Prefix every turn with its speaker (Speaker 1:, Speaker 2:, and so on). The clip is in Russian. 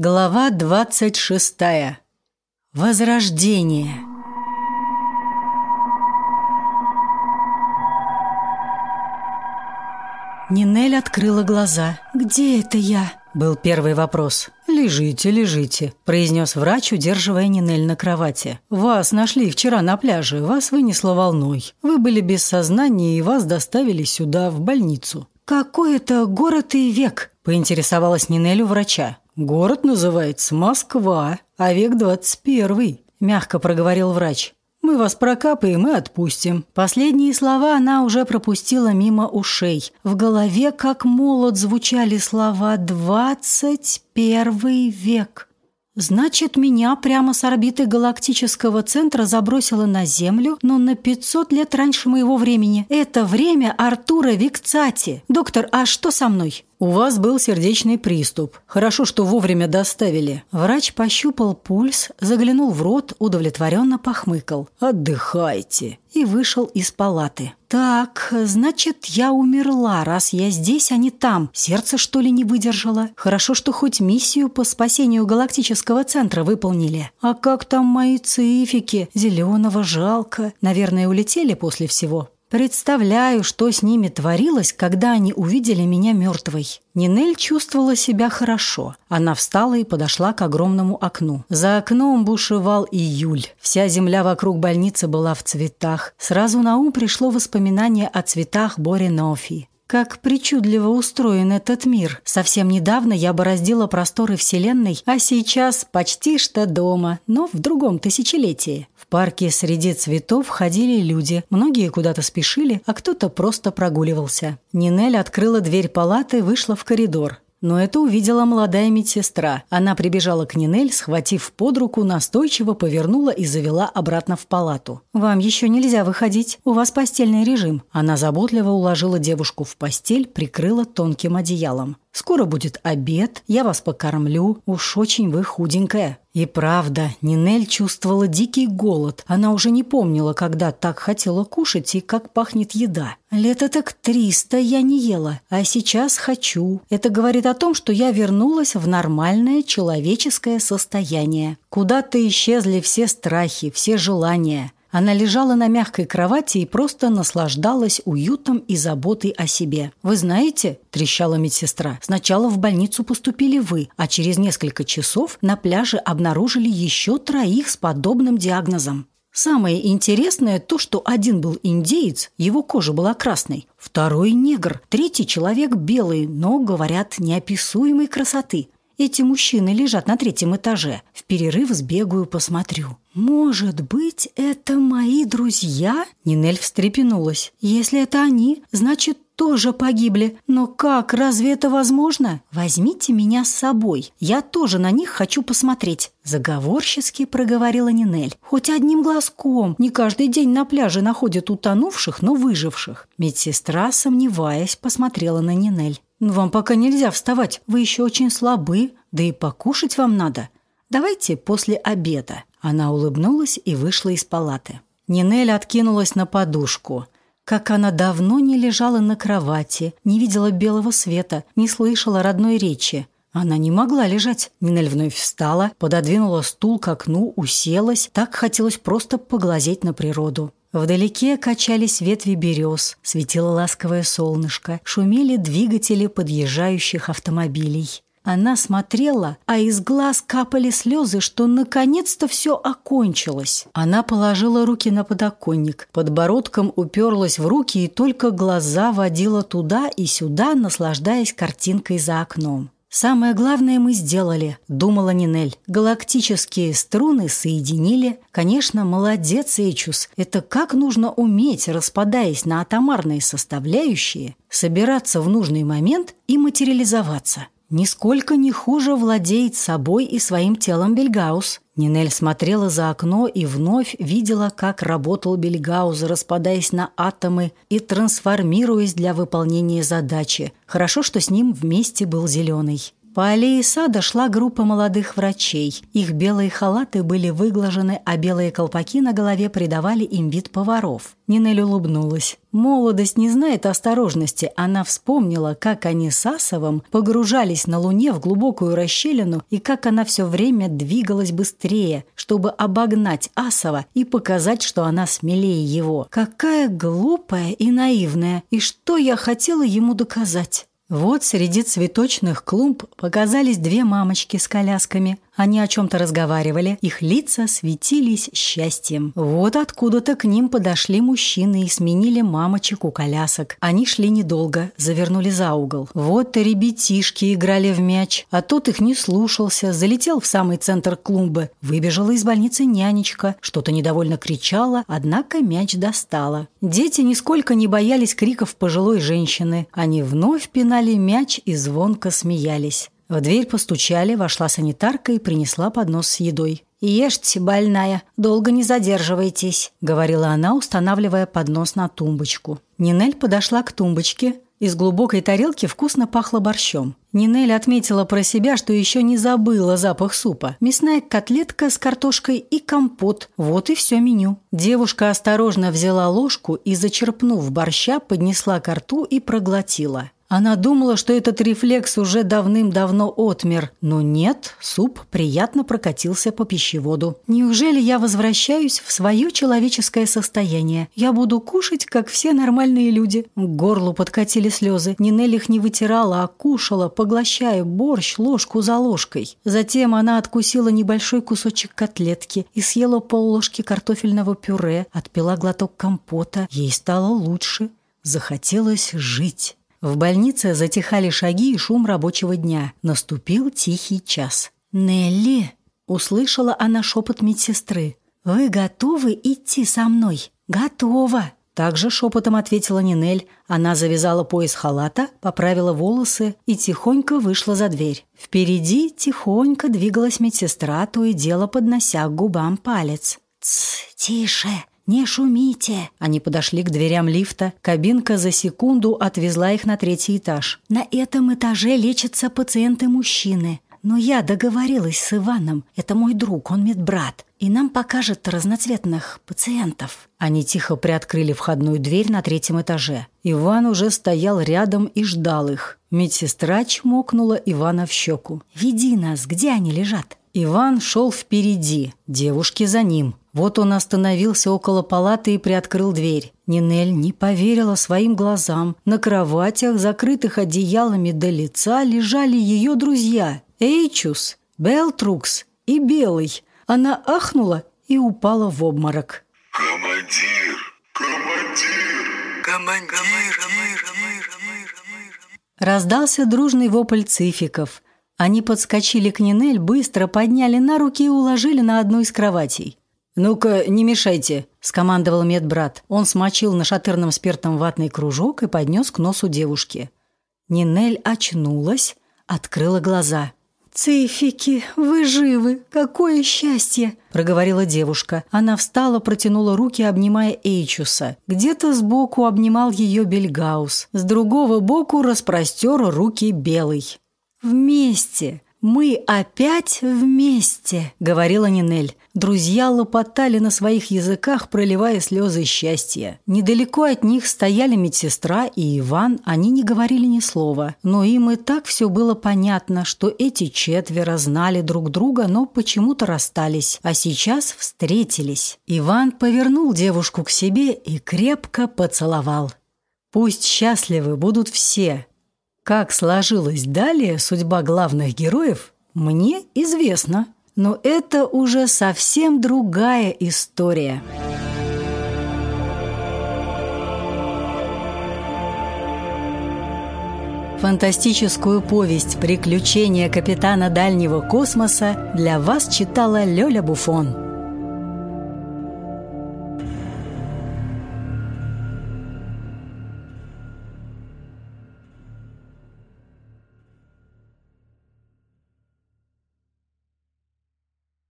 Speaker 1: Глава 26. Возрождение. Нинель открыла глаза. «Где это я?» – был первый вопрос. «Лежите, лежите», – произнес врач, удерживая Нинель на кровати. «Вас нашли вчера на пляже, вас вынесло волной. Вы были без сознания и вас доставили сюда, в больницу». «Какой это город и век?» – поинтересовалась Нинель у врача. «Город называется Москва, а век двадцать первый», – мягко проговорил врач. «Мы вас прокапаем и отпустим». Последние слова она уже пропустила мимо ушей. В голове, как молот, звучали слова «двадцать первый век». Значит, меня прямо с орбиты галактического центра забросило на Землю, но на 500 лет раньше моего времени. Это время Артура Викцати. Доктор, а что со мной? У вас был сердечный приступ. Хорошо, что вовремя доставили. Врач пощупал пульс, заглянул в рот, удовлетворенно похмыкал. Отдыхайте. И вышел из палаты. Так, значит, я умерла, раз я здесь, а не там. Сердце, что ли, не выдержало? Хорошо, что хоть миссию по спасению галактического центра выполнили. А как там мои цифики? Зеленого жалко. Наверное, улетели после всего. Представляю, что с ними творилось, когда они увидели меня мертвой. Нинель чувствовала себя хорошо. Она встала и подошла к огромному окну. За окном бушевал июль. Вся земля вокруг больницы была в цветах. Сразу на ум пришло воспоминание о цветах Боринофи. Как причудливо устроен этот мир. Совсем недавно я бороздила просторы Вселенной, а сейчас почти что дома, но в другом тысячелетии. В парке среди цветов ходили люди. Многие куда-то спешили, а кто-то просто прогуливался. Нинель открыла дверь палаты вышла в коридор. Но это увидела молодая медсестра. Она прибежала к Нинель, схватив под руку, настойчиво повернула и завела обратно в палату. «Вам еще нельзя выходить. У вас постельный режим». Она заботливо уложила девушку в постель, прикрыла тонким одеялом. Скоро будет обед, я вас покормлю. Уж очень вы худенькая». И правда, Нинель чувствовала дикий голод. Она уже не помнила, когда так хотела кушать и как пахнет еда. Лето так триста я не ела, а сейчас хочу. Это говорит о том, что я вернулась в нормальное человеческое состояние. Куда-то исчезли все страхи, все желания. Она лежала на мягкой кровати и просто наслаждалась уютом и заботой о себе. «Вы знаете», – трещала медсестра, – «сначала в больницу поступили вы, а через несколько часов на пляже обнаружили еще троих с подобным диагнозом». Самое интересное то, что один был индеец, его кожа была красной, второй – негр, третий человек белый, но, говорят, неописуемой красоты. Эти мужчины лежат на третьем этаже. В перерыв сбегаю, посмотрю. «Может быть, это мои друзья?» Нинель встрепенулась. «Если это они, значит, тоже погибли. Но как? Разве это возможно? Возьмите меня с собой. Я тоже на них хочу посмотреть». Заговорчески проговорила Нинель. «Хоть одним глазком. Не каждый день на пляже находят утонувших, но выживших». Медсестра, сомневаясь, посмотрела на Нинель. «Но вам пока нельзя вставать. Вы еще очень слабы. Да и покушать вам надо. Давайте после обеда». Она улыбнулась и вышла из палаты. Нинель откинулась на подушку. Как она давно не лежала на кровати, не видела белого света, не слышала родной речи. Она не могла лежать. Нинель вновь встала, пододвинула стул к окну, уселась. Так хотелось просто поглазеть на природу. Вдалеке качались ветви берез, светило ласковое солнышко, шумели двигатели подъезжающих автомобилей. Она смотрела, а из глаз капали слезы, что наконец-то все окончилось. Она положила руки на подоконник, подбородком уперлась в руки и только глаза водила туда и сюда, наслаждаясь картинкой за окном. «Самое главное мы сделали», — думала Нинель. «Галактические струны соединили. Конечно, молодец, Эйчус. Это как нужно уметь, распадаясь на атомарные составляющие, собираться в нужный момент и материализоваться». Нисколько не хуже владеет собой и своим телом Бельгаус. Нинель смотрела за окно и вновь видела, как работал Бельгаус, распадаясь на атомы и трансформируясь для выполнения задачи. Хорошо, что с ним вместе был Зеленый. По аллее сада шла группа молодых врачей. Их белые халаты были выглажены, а белые колпаки на голове придавали им вид поваров. Нинель улыбнулась. Молодость не знает осторожности. Она вспомнила, как они с Асовым погружались на Луне в глубокую расщелину и как она все время двигалась быстрее, чтобы обогнать Асова и показать, что она смелее его. Какая глупая и наивная. И что я хотела ему доказать? Вот среди цветочных клумб показались две мамочки с колясками. Они о чем-то разговаривали, их лица светились счастьем. Вот откуда-то к ним подошли мужчины и сменили мамочек у колясок. Они шли недолго, завернули за угол. Вот и ребятишки играли в мяч, а тот их не слушался, залетел в самый центр клумбы. Выбежала из больницы нянечка, что-то недовольно кричала, однако мяч достала. Дети нисколько не боялись криков пожилой женщины. Они вновь пинали мяч и звонко смеялись. В дверь постучали, вошла санитарка и принесла поднос с едой. «Ешьте, больная, долго не задерживайтесь», — говорила она, устанавливая поднос на тумбочку. Нинель подошла к тумбочке. Из глубокой тарелки вкусно пахло борщом. Нинель отметила про себя, что еще не забыла запах супа. Мясная котлетка с картошкой и компот. Вот и все меню. Девушка осторожно взяла ложку и, зачерпнув борща, поднесла ко рту и проглотила. Она думала, что этот рефлекс уже давным-давно отмер, но нет, суп приятно прокатился по пищеводу. Неужели я возвращаюсь в свое человеческое состояние? Я буду кушать, как все нормальные люди. К горлу подкатили слезы. Нинель их не вытирала, а кушала, поглощая борщ ложку за ложкой. Затем она откусила небольшой кусочек котлетки и съела полложки картофельного пюре, отпила глоток компота. Ей стало лучше. Захотелось жить. В больнице затихали шаги и шум рабочего дня. Наступил тихий час. «Нелли!» – услышала она шепот медсестры. «Вы готовы идти со мной?» «Готова!» Также шепотом ответила Нинель. Она завязала пояс халата, поправила волосы и тихонько вышла за дверь. Впереди тихонько двигалась медсестра, то и дело поднося к губам палец. «Тсс, тише!» «Не шумите!» Они подошли к дверям лифта. Кабинка за секунду отвезла их на третий этаж. «На этом этаже лечатся пациенты-мужчины. Но я договорилась с Иваном. Это мой друг, он медбрат. И нам покажет разноцветных пациентов». Они тихо приоткрыли входную дверь на третьем этаже. Иван уже стоял рядом и ждал их. Медсестра чмокнула Ивана в щеку. «Веди нас, где они лежат?» Иван шел впереди, девушки за ним. Вот он остановился около палаты и приоткрыл дверь. Нинель не поверила своим глазам. На кроватях, закрытых одеялами до лица, лежали ее друзья – Эйчус, Белтрукс и Белый. Она ахнула и упала в обморок.
Speaker 2: «Командир! Командир! Командир! Командир!»
Speaker 1: Раздался дружный вопль цификов. Они подскочили к Нинель, быстро подняли на руки и уложили на одну из кроватей. «Ну-ка, не мешайте», – скомандовал медбрат. Он смочил на нашатырным спиртом ватный кружок и поднес к носу девушки. Нинель очнулась, открыла глаза. «Цифики, вы живы! Какое счастье!» – проговорила девушка. Она встала, протянула руки, обнимая Эйчуса. Где-то сбоку обнимал ее Бельгаус. С другого боку распростер руки Белый. «Вместе! Мы опять вместе!» — говорила Нинель. Друзья лопотали на своих языках, проливая слезы счастья. Недалеко от них стояли медсестра и Иван, они не говорили ни слова. Но им и так все было понятно, что эти четверо знали друг друга, но почему-то расстались, а сейчас встретились. Иван повернул девушку к себе и крепко поцеловал. «Пусть счастливы будут все, как сложилась далее судьба главных героев, мне известно. Но это уже совсем другая история. Фантастическую повесть «Приключения капитана дальнего космоса» для вас читала Лёля Буфон.